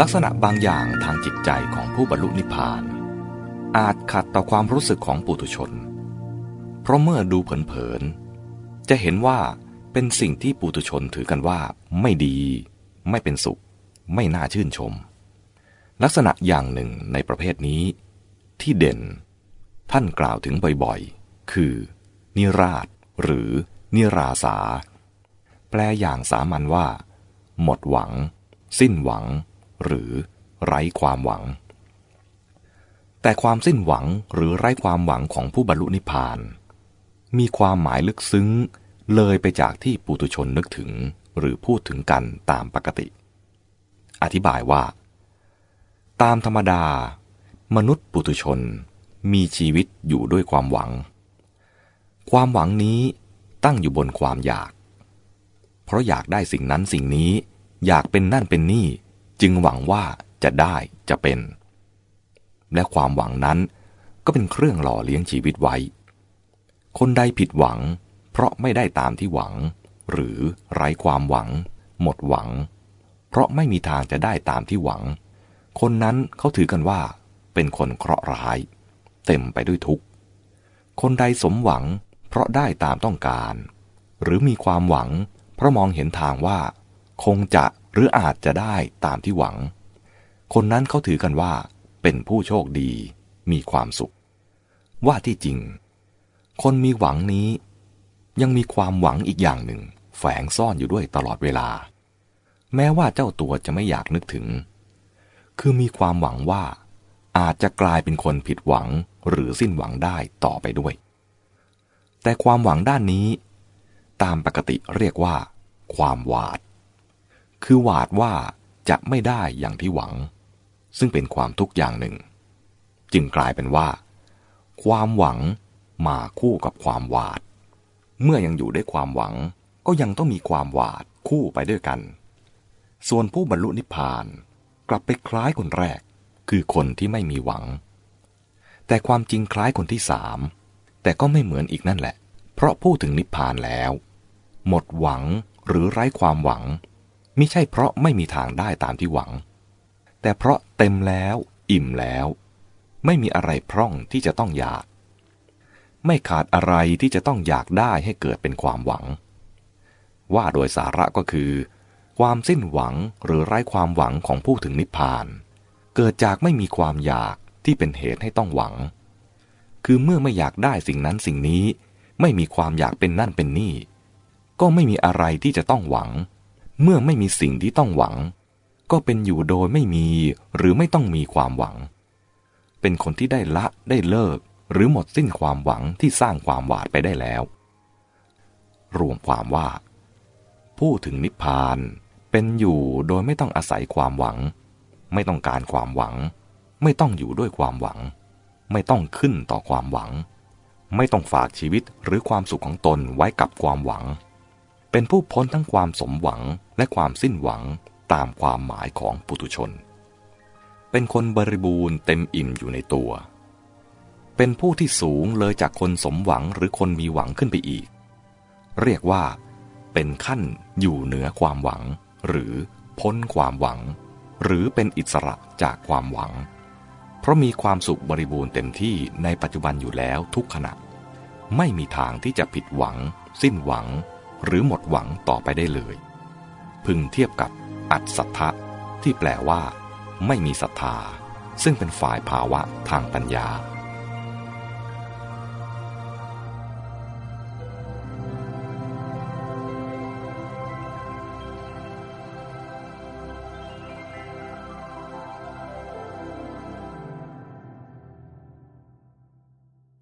ลักษณะบางอย่างทางจิตใจของผู้บรรลุนิพพาน อาจขัดต่อความรู้สึกของปุถุชน เพราะเมื่อดูเผินๆ จะเห็นว่าเป็นสิ่งที่ปุถุชนถือกันว่าไม่ดี ไม่เป็นสุข ไม่น่าชื่นชม ลักษณะอย่างหนึ่งในประเภทนี้ ที่เด่น ท่านกล่าวถึงบ่อยๆ คือ นิราช หรือ นิราสา แปลอย่างสามัญว่า หมดหวัง สิ้นหวัง หรือไร้ความหวัง แต่ความสิ้นหวังหรือไร้ความหวังของผู้บรรลุนิพพาน มีความหมายลึกซึ้งเลยไปจากที่ปุตุชนนึกถึงหรือพูดถึงกันตามปกติ อธิบายว่า ตามธรรมดา มนุษย์ปุตุชนมีชีวิตอยู่ด้วยความหวัง ความหวังนี้ตั้งอยู่บนความอยาก เพราะอยากได้สิ่งนั้นสิ่งนี้ อยากเป็นนั่นเป็นนี่ จึงหวังว่าจะได้จะเป็น และความหวังนั้นก็เป็นเครื่องหล่อเลี้ยงชีวิตไว้ คนใดผิดหวัง เพราะไม่ได้ตามที่หวัง หรือไร้ความหวัง หมดหวัง เพราะไม่มีทางจะได้ตามที่หวัง คนนั้นเขาถือกันว่า เป็นคนเคราะห์ร้าย เต็มไปด้วยทุกข์ คนใดสมหวัง เพราะได้ตามต้องการ หรือมีความหวัง เพราะมองเห็นทางว่า คงจะ หรืออาจจะได้ตามที่หวัง คนนั้นเขาถือกันว่า เป็นผู้โชคดีมีความสุข ว่าที่จริง คนมีหวังนี้ ยังมีความหวังอีกอย่างหนึ่ง แฝงซ่อนอยู่ด้วยตลอดเวลา แม้ว่าเจ้าตัวจะไม่อยากนึกถึง คือมีความหวังว่า อาจจะกลายเป็นคนผิดหวังหรือสิ้นหวังได้ต่อไปด้วย แต่ความหวังด้านนี้ ตามปกติเรียกว่า ความหวาด คือหวาดว่าจะไม่ได้อย่างที่หวัง ซึ่งเป็นความทุกข์อย่างหนึ่ง จึงกลายเป็นว่า ความหวังมาคู่กับความหวาด เมื่อยังอยู่ด้วยความหวัง ก็ยังต้องมีความหวาดคู่ไปด้วยกัน ส่วนผู้บรรลุนิพพานกลับไปคล้ายคนแรก คือคนที่ไม่มีหวัง แต่ความจริงคล้ายคนที่สามแต่ก็ไม่เหมือนอีกนั่นแหละ เพราะพูดถึงนิพพานแล้ว หมดหวังหรือไร้ความหวัง ม่ใช่เพราะไม่มีทางได้ตามที่หวัง แต่เพราะเต็มแล้วอิ่มแล้ว ไม่มีอะไรพร่องที่จะต้องอยาก ไม่ขาดอะไรที่จะต้องอยากได้ให้เกิดเป็นความหวัง ว่าโดยสาระก็คือ ความสิ้นหวังหรือไร้ความหวังของผู้ถึงนิพพาน เกิดจากไม่มีความอยากที่เป็นเหตุให้ต้องหวัง คือเมื่อไม่อยากได้สิ่งนั้นสิ่งนี้ ไม่มีความอยากเป็นนั่นเป็นนี่ ก็ไม่มีอะไรที่จะต้องหวัง เมื่อไม่มีสิ่งที่ต้องหวัง ก็เป็นอยู่โดยไม่มีหรือไม่ต้องมีความหวัง เป็นคนที่ได้ละได้เลิก หรือหมดสิ้นความหวังที่สร้างความหวาดไปได้แล้ว รวมความว่า ผู้ถึงนิพพานเป็นอยู่โดยไม่ต้องอาศัยความหวัง ไม่ต้องการความหวัง ไม่ต้องอยู่ด้วยความหวัง ไม่ต้องขึ้นต่อความหวัง ไม่ต้องฝากชีวิตหรือความสุขของตนไว้กับความหวัง เป็นผู้พ้นทั้งความสมหวังและความสิ้นหวังตามความหมายของปุถุชน เป็นคนบริบูรณ์เต็มอิ่มอยู่ในตัว เป็นผู้ที่สูงเลยจากคนสมหวังหรือคนมีหวังขึ้นไปอีก เรียกว่า เป็นขั้นอยู่เหนือความหวัง หรือพ้นความหวัง หรือเป็นอิสระจากความหวัง เพราะมีความสุขบริบูรณ์เต็มที่ในปัจจุบันอยู่แล้วทุกขณะ ไม่มีทางที่จะผิดหวัง สิ้นหวัง หรือหมดหวังต่อไปได้เลย พึงเทียบกับอัศทธะที่แปลว่า ไม่มีศรัทธา ซึ่งเป็นฝ่ายภาวะทางปัญญา